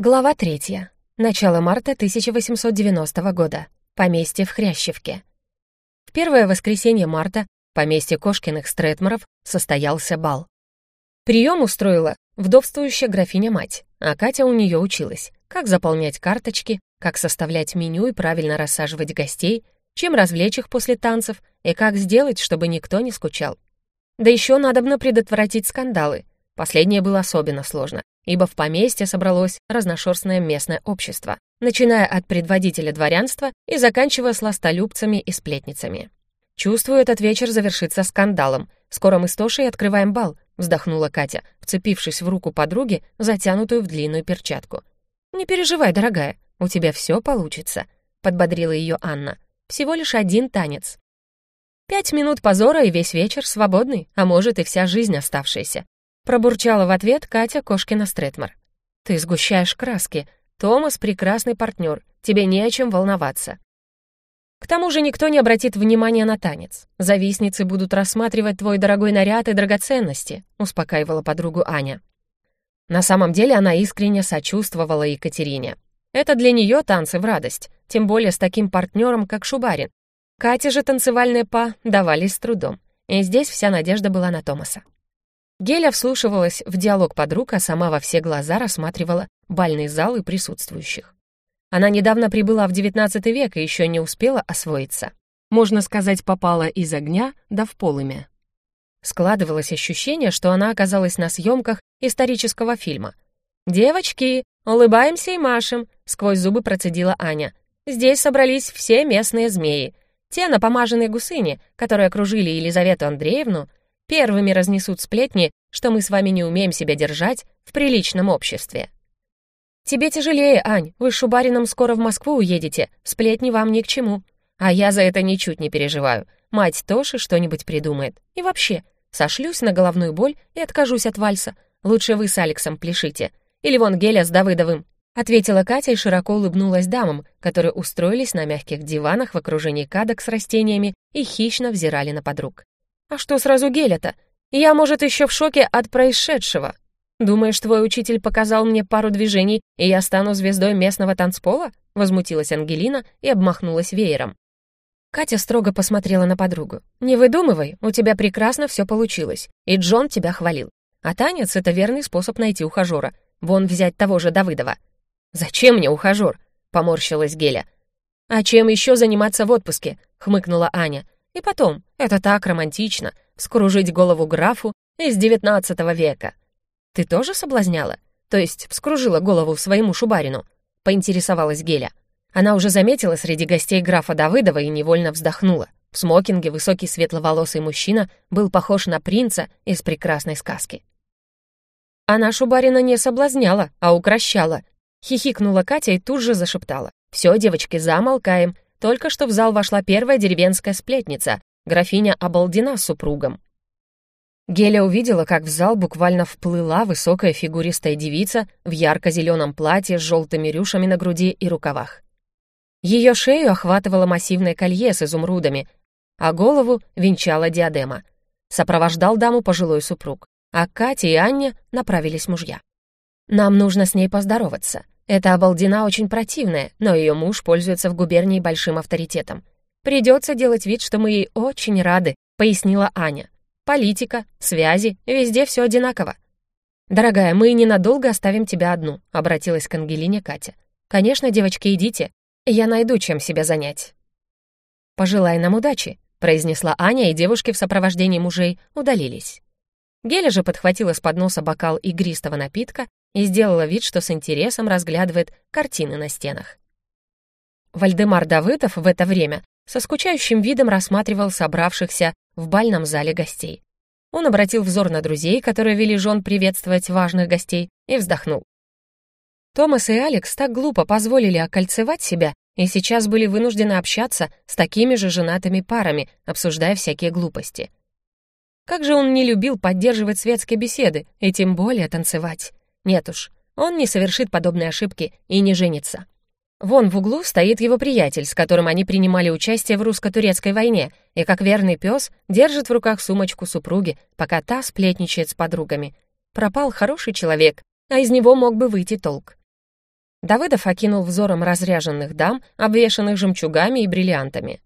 Глава третья. Начало марта 1890 года. Поместье в Хрящевке. В первое воскресенье марта в поместье Кошкиных Стретморов состоялся бал. Прием устроила вдовствующая графиня-мать, а Катя у нее училась, как заполнять карточки, как составлять меню и правильно рассаживать гостей, чем развлечь их после танцев и как сделать, чтобы никто не скучал. Да еще надобно предотвратить скандалы. Последнее было особенно сложно, ибо в поместье собралось разношерстное местное общество, начиная от предводителя дворянства и заканчивая сластолюбцами и сплетницами. «Чувствую, этот вечер завершится скандалом. Скоро мы с Тошей открываем бал», — вздохнула Катя, вцепившись в руку подруги, затянутую в длинную перчатку. «Не переживай, дорогая, у тебя все получится», — подбодрила ее Анна. «Всего лишь один танец». Пять минут позора и весь вечер свободный, а может и вся жизнь оставшаяся. Пробурчала в ответ Катя Кошкина-Стретмар. «Ты сгущаешь краски. Томас — прекрасный партнер. Тебе не о чем волноваться». К тому же никто не обратит внимания на танец. Завистницы будут рассматривать твой дорогой наряд и драгоценности», — успокаивала подругу Аня. На самом деле она искренне сочувствовала Екатерине. Это для нее танцы в радость, тем более с таким партнером, как Шубарин. Кате же танцевальные па давались с трудом, и здесь вся надежда была на Томаса. Геля вслушивалась в диалог подруг, а сама во все глаза рассматривала бальный зал и присутствующих. Она недавно прибыла в XIX век и еще не успела освоиться. Можно сказать, попала из огня да в полымя. Складывалось ощущение, что она оказалась на съемках исторического фильма. «Девочки, улыбаемся и машем», — сквозь зубы процедила Аня. «Здесь собрались все местные змеи. Те напомаженные гусыни, которые окружили Елизавету Андреевну, первыми разнесут сплетни, что мы с вами не умеем себя держать в приличном обществе. Тебе тяжелее, Ань, вы с Шубарином скоро в Москву уедете, сплетни вам ни к чему. А я за это ничуть не переживаю. Мать Тоши что-нибудь придумает. И вообще, сошлюсь на головную боль и откажусь от вальса. Лучше вы с Алексом пляшите. Или вон Геля с Давыдовым. Ответила Катя и широко улыбнулась дамам, которые устроились на мягких диванах в окружении кадок с растениями и хищно взирали на подруг. «А что сразу геля-то? Я, может, еще в шоке от происшедшего. Думаешь, твой учитель показал мне пару движений, и я стану звездой местного танцпола?» Возмутилась Ангелина и обмахнулась веером. Катя строго посмотрела на подругу. «Не выдумывай, у тебя прекрасно все получилось, и Джон тебя хвалил. А танец — это верный способ найти ухажера. Вон взять того же Давыдова». «Зачем мне ухажер?» — поморщилась Геля. «А чем еще заниматься в отпуске?» — хмыкнула Аня. И потом, это так романтично — вскружить голову графу из девятнадцатого века. Ты тоже соблазняла? То есть вскружила голову своему шубарину?» — поинтересовалась Геля. Она уже заметила среди гостей графа Давыдова и невольно вздохнула. В смокинге высокий светловолосый мужчина был похож на принца из прекрасной сказки. Она Шубарина не соблазняла, а укращала. Хихикнула Катя и тут же зашептала. «Все, девочки, замолкаем. Только что в зал вошла первая деревенская сплетница, графиня обалдена супругом. Геля увидела, как в зал буквально вплыла высокая фигуристая девица в ярко-зеленом платье с желтыми рюшами на груди и рукавах. Ее шею охватывало массивное колье с изумрудами, а голову венчала диадема. Сопровождал даму пожилой супруг, а Катя и Аня направились мужья. «Нам нужно с ней поздороваться. Эта обалдена очень противная, но ее муж пользуется в губернии большим авторитетом. Придется делать вид, что мы ей очень рады», — пояснила Аня. «Политика, связи, везде все одинаково». «Дорогая, мы ненадолго оставим тебя одну», — обратилась к Ангелине Катя. «Конечно, девочки, идите. Я найду, чем себя занять». «Пожелай нам удачи», — произнесла Аня, и девушки в сопровождении мужей удалились. Геля же подхватила с подноса бокал игристого напитка и сделала вид, что с интересом разглядывает картины на стенах. Вальдемар Давыдов в это время со скучающим видом рассматривал собравшихся в бальном зале гостей. Он обратил взор на друзей, которые вели жен приветствовать важных гостей, и вздохнул. Томас и Алекс так глупо позволили окольцевать себя и сейчас были вынуждены общаться с такими же женатыми парами, обсуждая всякие глупости. Как же он не любил поддерживать светские беседы и тем более танцевать. Нет уж, он не совершит подобной ошибки и не женится. Вон в углу стоит его приятель, с которым они принимали участие в русско-турецкой войне, и как верный пес держит в руках сумочку супруги, пока та сплетничает с подругами. Пропал хороший человек, а из него мог бы выйти толк. Давыдов окинул взором разряженных дам, обвешанных жемчугами и бриллиантами.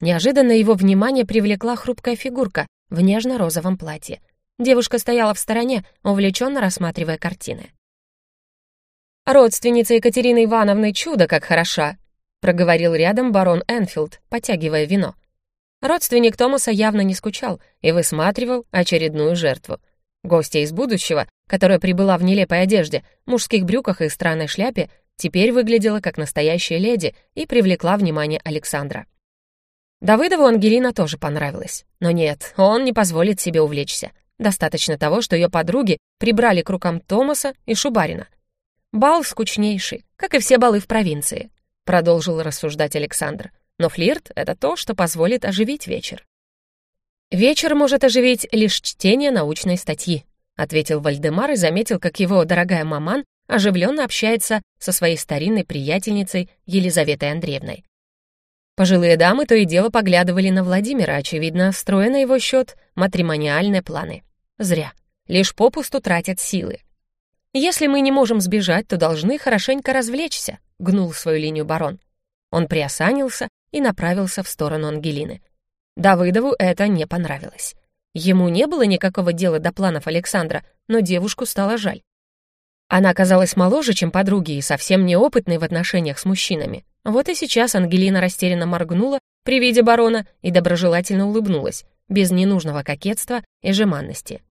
Неожиданно его внимание привлекла хрупкая фигурка в нежно-розовом платье. Девушка стояла в стороне, увлеченно рассматривая картины. «Родственница Екатерины Ивановны чудо как хороша!» проговорил рядом барон Энфилд, потягивая вино. Родственник Томаса явно не скучал и высматривал очередную жертву. Гостья из будущего, которая прибыла в нелепой одежде, мужских брюках и странной шляпе, теперь выглядела как настоящая леди и привлекла внимание Александра. Давыдову Ангелина тоже понравилась. Но нет, он не позволит себе увлечься. Достаточно того, что ее подруги прибрали к рукам Томаса и Шубарина. Бал скучнейший, как и все балы в провинции, продолжил рассуждать Александр. Но флирт — это то, что позволит оживить вечер. «Вечер может оживить лишь чтение научной статьи», ответил Вальдемар и заметил, как его дорогая маман оживленно общается со своей старинной приятельницей Елизаветой Андреевной. Пожилые дамы то и дело поглядывали на Владимира, очевидно, строя на его счет матримониальные планы. Зря. Лишь попусту тратят силы. «Если мы не можем сбежать, то должны хорошенько развлечься», — гнул свою линию барон. Он приосанился и направился в сторону Ангелины. Давыдову это не понравилось. Ему не было никакого дела до планов Александра, но девушку стало жаль. Она казалась моложе, чем подруги, и совсем неопытной в отношениях с мужчинами. Вот и сейчас Ангелина растерянно моргнула при виде барона и доброжелательно улыбнулась, без ненужного кокетства и жеманности.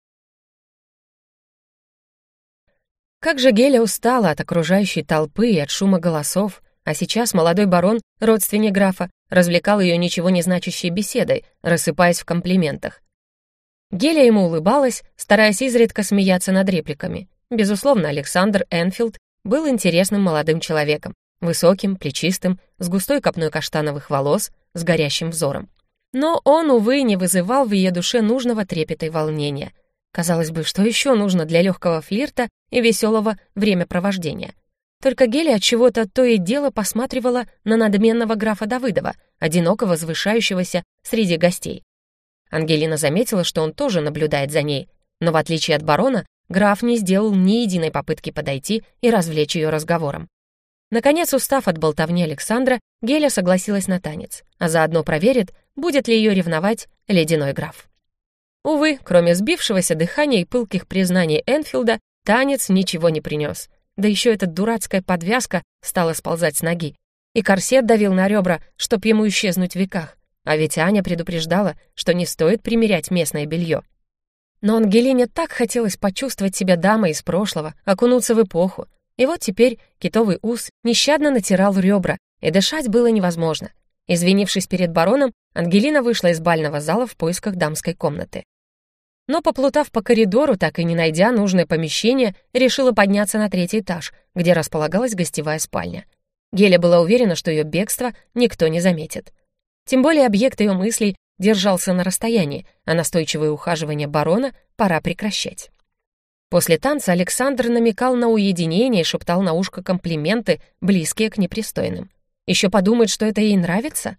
Как же Геля устала от окружающей толпы и от шума голосов, а сейчас молодой барон, родственник графа, развлекал ее ничего не значащей беседой, рассыпаясь в комплиментах. Геля ему улыбалась, стараясь изредка смеяться над репликами. Безусловно, Александр Энфилд был интересным молодым человеком, высоким, плечистым, с густой копной каштановых волос, с горящим взором. Но он, увы, не вызывал в ее душе нужного трепета и волнения. Казалось бы, что еще нужно для легкого флирта и веселого времяпровождения? Только Геля от чего-то то и дело посматривала на надменного графа Давыдова, одиноко возвышающегося среди гостей. Ангелина заметила, что он тоже наблюдает за ней, но в отличие от барона, граф не сделал ни единой попытки подойти и развлечь ее разговором. Наконец, устав от болтовни Александра, Геля согласилась на танец, а заодно проверит, будет ли ее ревновать ледяной граф. Увы, кроме сбившегося дыхания и пылких признаний Энфилда, танец ничего не принес. Да еще эта дурацкая подвязка стала сползать с ноги. И корсет давил на ребра, чтоб ему исчезнуть в веках. А ведь Аня предупреждала, что не стоит примерять местное белье. Но Ангелине так хотелось почувствовать себя дамой из прошлого, окунуться в эпоху. И вот теперь китовый ус нещадно натирал ребра, и дышать было невозможно. Извинившись перед бароном, Ангелина вышла из бального зала в поисках дамской комнаты но, поплутав по коридору, так и не найдя нужное помещение, решила подняться на третий этаж, где располагалась гостевая спальня. Геля была уверена, что ее бегство никто не заметит. Тем более объект ее мыслей держался на расстоянии, а настойчивое ухаживание барона пора прекращать. После танца Александр намекал на уединение и шептал на ушко комплименты, близкие к непристойным. Еще подумает, что это ей нравится?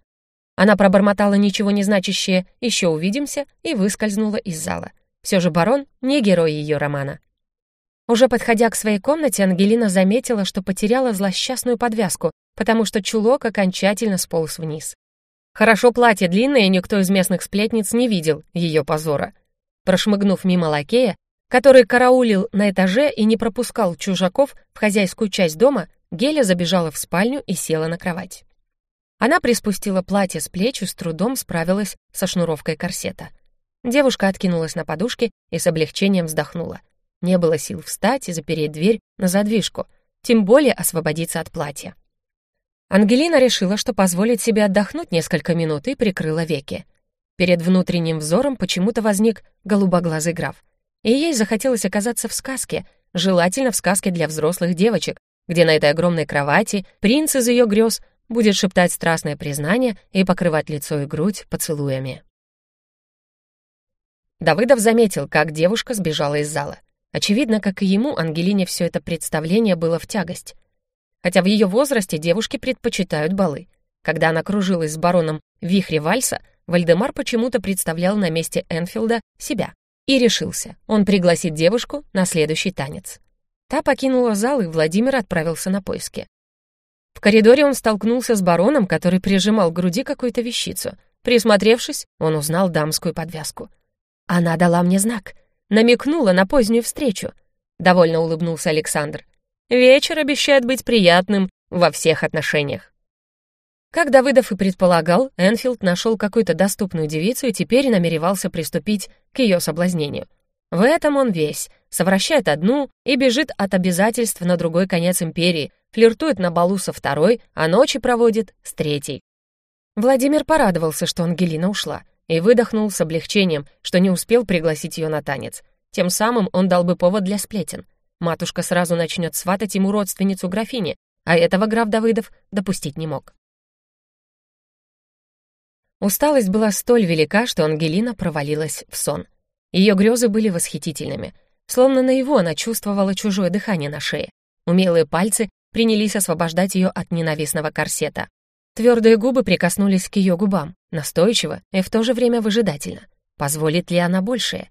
Она пробормотала ничего не значащее «еще увидимся» и выскользнула из зала. Все же барон не герой ее романа. Уже подходя к своей комнате, Ангелина заметила, что потеряла злосчастную подвязку, потому что чулок окончательно сполз вниз. Хорошо платье длинное, и никто из местных сплетниц не видел ее позора. Прошмыгнув мимо лакея, который караулил на этаже и не пропускал чужаков в хозяйскую часть дома, Геля забежала в спальню и села на кровать. Она приспустила платье с плеч и с трудом справилась со шнуровкой корсета. Девушка откинулась на подушке и с облегчением вздохнула. Не было сил встать и запереть дверь на задвижку, тем более освободиться от платья. Ангелина решила, что позволит себе отдохнуть несколько минут и прикрыла веки. Перед внутренним взором почему-то возник голубоглазый граф. И ей захотелось оказаться в сказке, желательно в сказке для взрослых девочек, где на этой огромной кровати принц из ее грез будет шептать страстное признание и покрывать лицо и грудь поцелуями. Давыдов заметил, как девушка сбежала из зала. Очевидно, как и ему, Ангелине все это представление было в тягость. Хотя в ее возрасте девушки предпочитают балы. Когда она кружилась с бароном в вихре вальса, Вальдемар почему-то представлял на месте Энфилда себя. И решился, он пригласит девушку на следующий танец. Та покинула зал, и Владимир отправился на поиски. В коридоре он столкнулся с бароном, который прижимал к груди какую-то вещицу. Присмотревшись, он узнал дамскую подвязку. «Она дала мне знак, намекнула на позднюю встречу», — довольно улыбнулся Александр. «Вечер обещает быть приятным во всех отношениях». Как Давыдов и предполагал, Энфилд нашел какую-то доступную девицу и теперь намеревался приступить к ее соблазнению. В этом он весь, совращает одну и бежит от обязательств на другой конец империи, флиртует на балу со второй, а ночи проводит с третьей. Владимир порадовался, что Ангелина ушла, и выдохнул с облегчением, что не успел пригласить ее на танец. Тем самым он дал бы повод для сплетен. Матушка сразу начнет сватать ему родственницу графини, а этого граф Давыдов допустить не мог. Усталость была столь велика, что Ангелина провалилась в сон. Ее грезы были восхитительными. Словно на его она чувствовала чужое дыхание на шее. Умелые пальцы принялись освобождать ее от ненавистного корсета. Твердые губы прикоснулись к ее губам, настойчиво и в то же время выжидательно. Позволит ли она большее?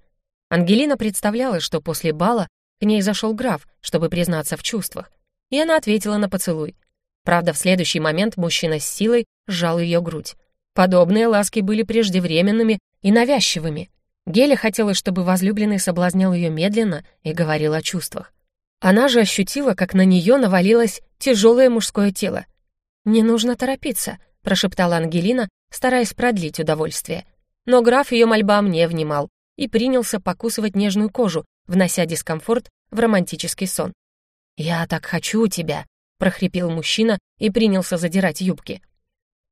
Ангелина представляла, что после бала к ней зашел граф, чтобы признаться в чувствах, и она ответила на поцелуй. Правда, в следующий момент мужчина с силой сжал ее грудь. Подобные ласки были преждевременными и навязчивыми. Геля хотела, чтобы возлюбленный соблазнял ее медленно и говорил о чувствах. Она же ощутила, как на нее навалилось тяжелое мужское тело. «Не нужно торопиться», — прошептала Ангелина, стараясь продлить удовольствие. Но граф ее мольбам не внимал и принялся покусывать нежную кожу, внося дискомфорт в романтический сон. «Я так хочу тебя», — прохрипел мужчина и принялся задирать юбки.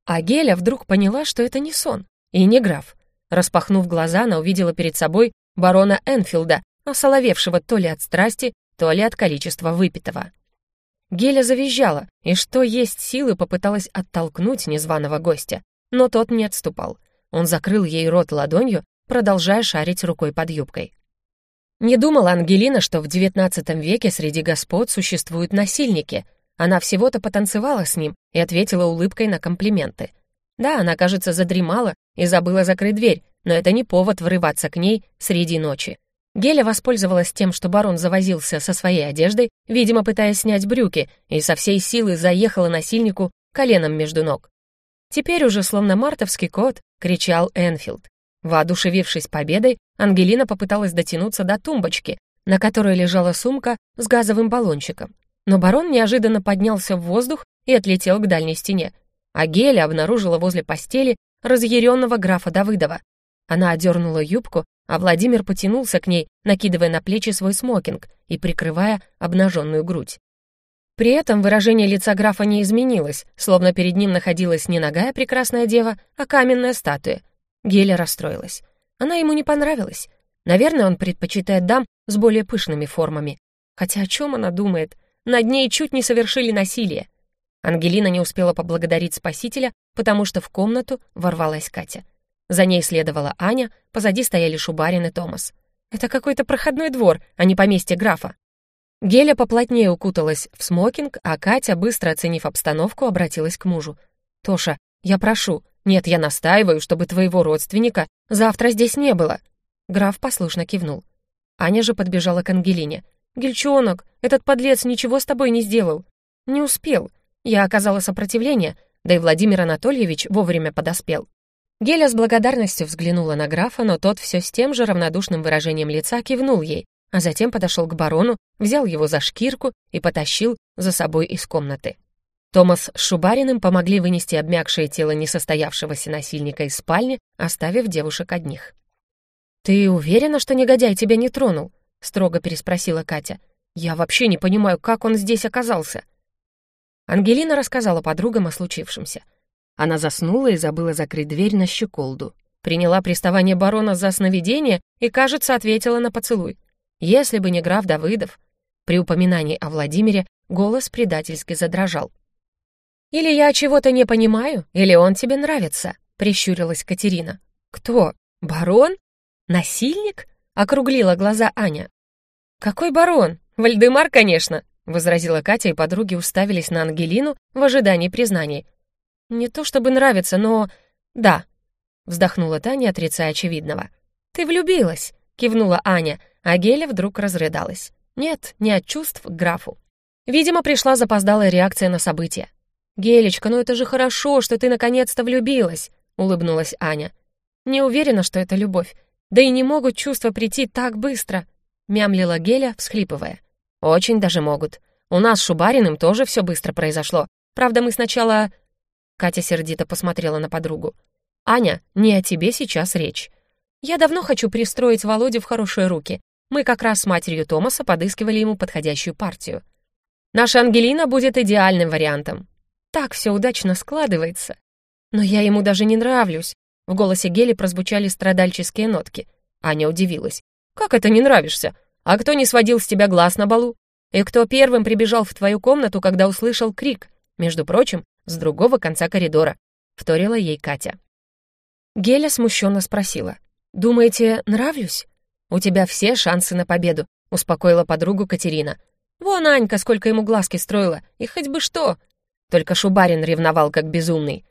А Геля вдруг поняла, что это не сон и не граф. Распахнув глаза, она увидела перед собой барона Энфилда, осоловевшего то ли от страсти, то ли от количества выпитого. Геля завизжала и, что есть силы, попыталась оттолкнуть незваного гостя, но тот не отступал. Он закрыл ей рот ладонью, продолжая шарить рукой под юбкой. Не думала Ангелина, что в XIX веке среди господ существуют насильники — она всего-то потанцевала с ним и ответила улыбкой на комплименты. Да, она, кажется, задремала и забыла закрыть дверь, но это не повод врываться к ней среди ночи. Геля воспользовалась тем, что барон завозился со своей одеждой, видимо, пытаясь снять брюки, и со всей силы заехала насильнику коленом между ног. Теперь уже, словно мартовский кот, кричал Энфилд. Воодушевившись победой, Ангелина попыталась дотянуться до тумбочки, на которой лежала сумка с газовым баллончиком. Но барон неожиданно поднялся в воздух и отлетел к дальней стене. А Геля обнаружила возле постели разъяренного графа Давыдова. Она одернула юбку, а Владимир потянулся к ней, накидывая на плечи свой смокинг и прикрывая обнаженную грудь. При этом выражение лица графа не изменилось, словно перед ним находилась не ногая прекрасная дева, а каменная статуя. Геля расстроилась. Она ему не понравилась. Наверное, он предпочитает дам с более пышными формами. Хотя о чем она думает? Над ней чуть не совершили насилие. Ангелина не успела поблагодарить спасителя, потому что в комнату ворвалась Катя. За ней следовала Аня, позади стояли Шубарин и Томас. Это какой-то проходной двор, а не поместье графа. Геля поплотнее укуталась в смокинг, а Катя, быстро оценив обстановку, обратилась к мужу. «Тоша, я прошу, нет, я настаиваю, чтобы твоего родственника завтра здесь не было». Граф послушно кивнул. Аня же подбежала к Ангелине. «Гельчонок, этот подлец ничего с тобой не сделал». «Не успел. Я оказала сопротивление, да и Владимир Анатольевич вовремя подоспел». Геля с благодарностью взглянула на графа, но тот все с тем же равнодушным выражением лица кивнул ей, а затем подошел к барону, взял его за шкирку и потащил за собой из комнаты. Томас с Шубариным помогли вынести обмякшее тело несостоявшегося насильника из спальни, оставив девушек одних. «Ты уверена, что негодяй тебя не тронул?» — строго переспросила Катя. «Я вообще не понимаю, как он здесь оказался». Ангелина рассказала подругам о случившемся. Она заснула и забыла закрыть дверь на щеколду. Приняла приставание барона за сновидение и, кажется, ответила на поцелуй. Если бы не граф Давыдов. При упоминании о Владимире голос предательски задрожал. «Или я чего-то не понимаю, или он тебе нравится», — прищурилась Катерина. «Кто? Барон? Насильник?» округлила глаза Аня. «Какой барон? Вальдемар, конечно!» — возразила Катя, и подруги уставились на Ангелину в ожидании признаний. «Не то чтобы нравится, но... да», — вздохнула Таня, отрицая очевидного. «Ты влюбилась!» — кивнула Аня, а Геля вдруг разрыдалась. Нет, не от чувств к графу. Видимо, пришла запоздалая реакция на события. «Гелечка, ну это же хорошо, что ты наконец-то влюбилась», — улыбнулась Аня. «Не уверена, что это любовь. Да и не могут чувства прийти так быстро», — мямлила Геля, всхлипывая. «Очень даже могут. У нас с Шубариным тоже все быстро произошло. Правда, мы сначала...» Катя сердито посмотрела на подругу. «Аня, не о тебе сейчас речь. Я давно хочу пристроить Володю в хорошие руки. Мы как раз с матерью Томаса подыскивали ему подходящую партию. Наша Ангелина будет идеальным вариантом. Так все удачно складывается. Но я ему даже не нравлюсь. В голосе Гели прозвучали страдальческие нотки. Аня удивилась. «Как это не нравишься? А кто не сводил с тебя глаз на балу? И кто первым прибежал в твою комнату, когда услышал крик? Между прочим, с другого конца коридора», — вторила ей Катя. Геля смущенно спросила. «Думаете, нравлюсь?» «У тебя все шансы на победу», — успокоила подругу Катерина. «Вон Анька сколько ему глазки строила, и хоть бы что!» Только Шубарин ревновал как безумный.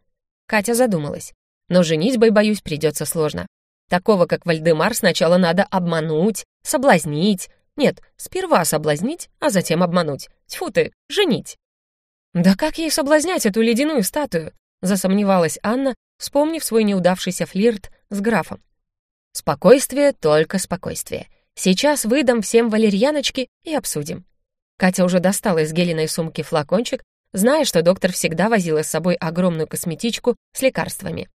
Катя задумалась. Но женитьбой, боюсь, придется сложно. Такого, как Вальдемар, сначала надо обмануть, соблазнить. Нет, сперва соблазнить, а затем обмануть. Тьфу ты, женить. «Да как ей соблазнять эту ледяную статую?» засомневалась Анна, вспомнив свой неудавшийся флирт с графом. Спокойствие, только спокойствие. Сейчас выдам всем валерьяночки и обсудим. Катя уже достала из гелиной сумки флакончик, зная, что доктор всегда возила с собой огромную косметичку с лекарствами.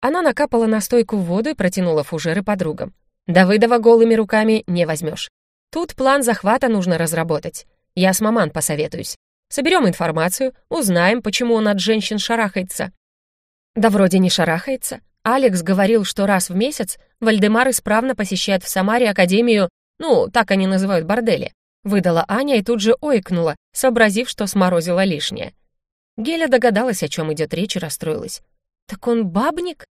Она накапала настойку в воду и протянула фужеры подругам. Давыдова голыми руками не возьмешь. Тут план захвата нужно разработать. Я с маман посоветуюсь. Соберем информацию, узнаем, почему он от женщин шарахается. Да вроде не шарахается. Алекс говорил, что раз в месяц Вальдемар исправно посещает в Самаре Академию, ну, так они называют бордели. Выдала Аня и тут же ойкнула, сообразив, что сморозила лишнее. Геля догадалась, о чем идет речь, и расстроилась. «Так он бабник?»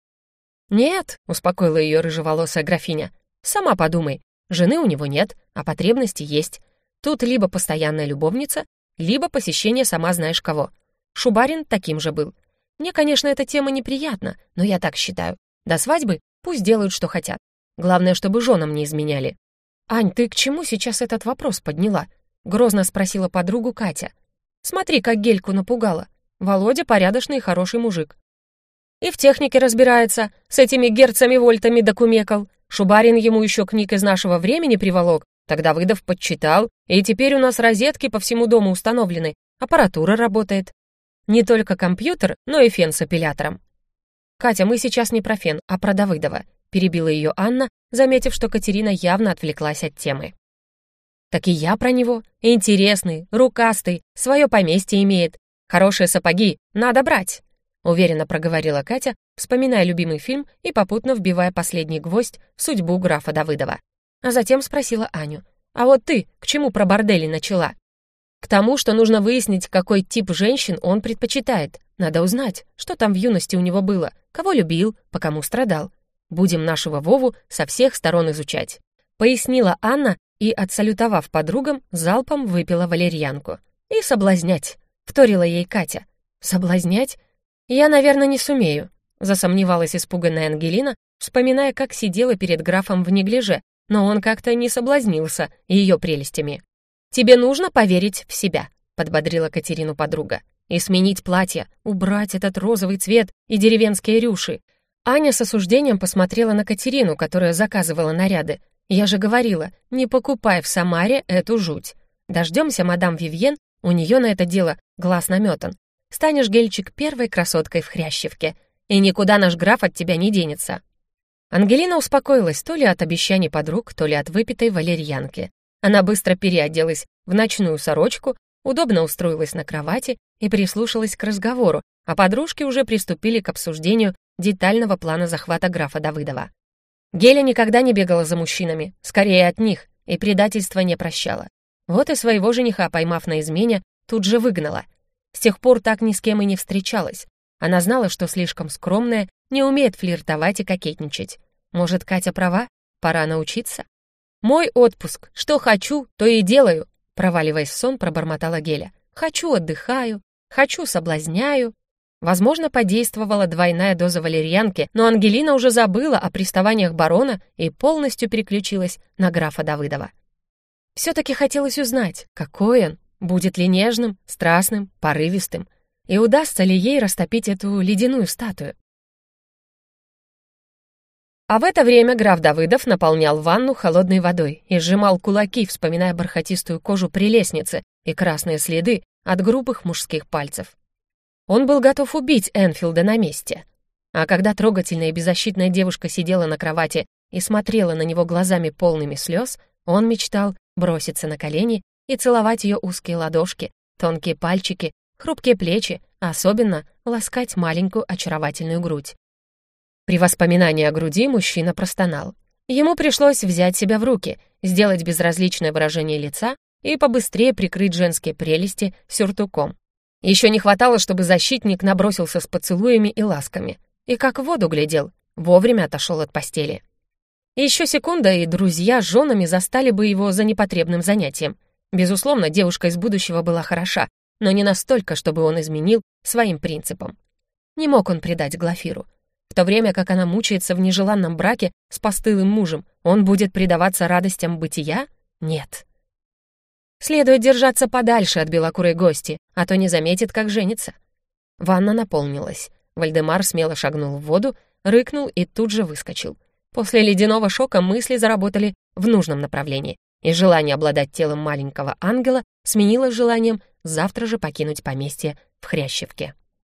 «Нет», — успокоила ее рыжеволосая графиня. «Сама подумай, жены у него нет, а потребности есть. Тут либо постоянная любовница, либо посещение сама знаешь кого. Шубарин таким же был. Мне, конечно, эта тема неприятна, но я так считаю. До свадьбы пусть делают, что хотят. Главное, чтобы женам не изменяли. «Ань, ты к чему сейчас этот вопрос подняла?» — грозно спросила подругу Катя. «Смотри, как Гельку напугала. Володя порядочный и хороший мужик. И в технике разбирается, с этими герцами-вольтами докумекал. Шубарин ему еще книг из нашего времени приволок, тогда выдав подчитал, и теперь у нас розетки по всему дому установлены, аппаратура работает. Не только компьютер, но и фен с апеллятором. «Катя, мы сейчас не про фен, а про Давыдова», — перебила ее Анна, заметив, что Катерина явно отвлеклась от темы. «Так и я про него. Интересный, рукастый, свое поместье имеет. Хорошие сапоги, надо брать», — уверенно проговорила Катя, вспоминая любимый фильм и попутно вбивая последний гвоздь в судьбу графа Давыдова. А затем спросила Аню, «А вот ты к чему про бордели начала?» К тому, что нужно выяснить, какой тип женщин он предпочитает. Надо узнать, что там в юности у него было, кого любил, по кому страдал. Будем нашего Вову со всех сторон изучать. Пояснила Анна и, отсалютовав подругам, залпом выпила валерьянку. И соблазнять, вторила ей Катя. Соблазнять? Я, наверное, не сумею, засомневалась испуганная Ангелина, вспоминая, как сидела перед графом в неглиже, но он как-то не соблазнился ее прелестями. «Тебе нужно поверить в себя», — подбодрила Катерину подруга. «И сменить платье, убрать этот розовый цвет и деревенские рюши». Аня с осуждением посмотрела на Катерину, которая заказывала наряды. «Я же говорила, не покупай в Самаре эту жуть. Дождемся мадам Вивьен, у нее на это дело глаз наметан. Станешь, гельчик, первой красоткой в Хрящевке, и никуда наш граф от тебя не денется». Ангелина успокоилась то ли от обещаний подруг, то ли от выпитой валерьянки. Она быстро переоделась в ночную сорочку, удобно устроилась на кровати и прислушалась к разговору, а подружки уже приступили к обсуждению детального плана захвата графа Давыдова. Геля никогда не бегала за мужчинами, скорее от них, и предательства не прощала. Вот и своего жениха, поймав на измене, тут же выгнала. С тех пор так ни с кем и не встречалась. Она знала, что слишком скромная, не умеет флиртовать и кокетничать. Может, Катя права? Пора научиться? «Мой отпуск. Что хочу, то и делаю», — проваливаясь в сон, пробормотала Геля. «Хочу, отдыхаю. Хочу, соблазняю». Возможно, подействовала двойная доза валерьянки, но Ангелина уже забыла о приставаниях барона и полностью переключилась на графа Давыдова. Все-таки хотелось узнать, какой он, будет ли нежным, страстным, порывистым, и удастся ли ей растопить эту ледяную статую. А в это время граф Давыдов наполнял ванну холодной водой и сжимал кулаки, вспоминая бархатистую кожу прелестницы и красные следы от грубых мужских пальцев. Он был готов убить Энфилда на месте. А когда трогательная и беззащитная девушка сидела на кровати и смотрела на него глазами полными слез, он мечтал броситься на колени и целовать ее узкие ладошки, тонкие пальчики, хрупкие плечи, а особенно ласкать маленькую очаровательную грудь. При воспоминании о груди мужчина простонал. Ему пришлось взять себя в руки, сделать безразличное выражение лица и побыстрее прикрыть женские прелести сюртуком. Еще не хватало, чтобы защитник набросился с поцелуями и ласками. И как в воду глядел, вовремя отошел от постели. Еще секунда, и друзья с женами застали бы его за непотребным занятием. Безусловно, девушка из будущего была хороша, но не настолько, чтобы он изменил своим принципам. Не мог он предать Глафиру. То время как она мучается в нежеланном браке с постылым мужем, он будет предаваться радостям бытия? Нет. Следует держаться подальше от белокурой гости, а то не заметит, как женится. Ванна наполнилась. Вальдемар смело шагнул в воду, рыкнул и тут же выскочил. После ледяного шока мысли заработали в нужном направлении, и желание обладать телом маленького ангела сменилось желанием завтра же покинуть поместье в Хрящевке.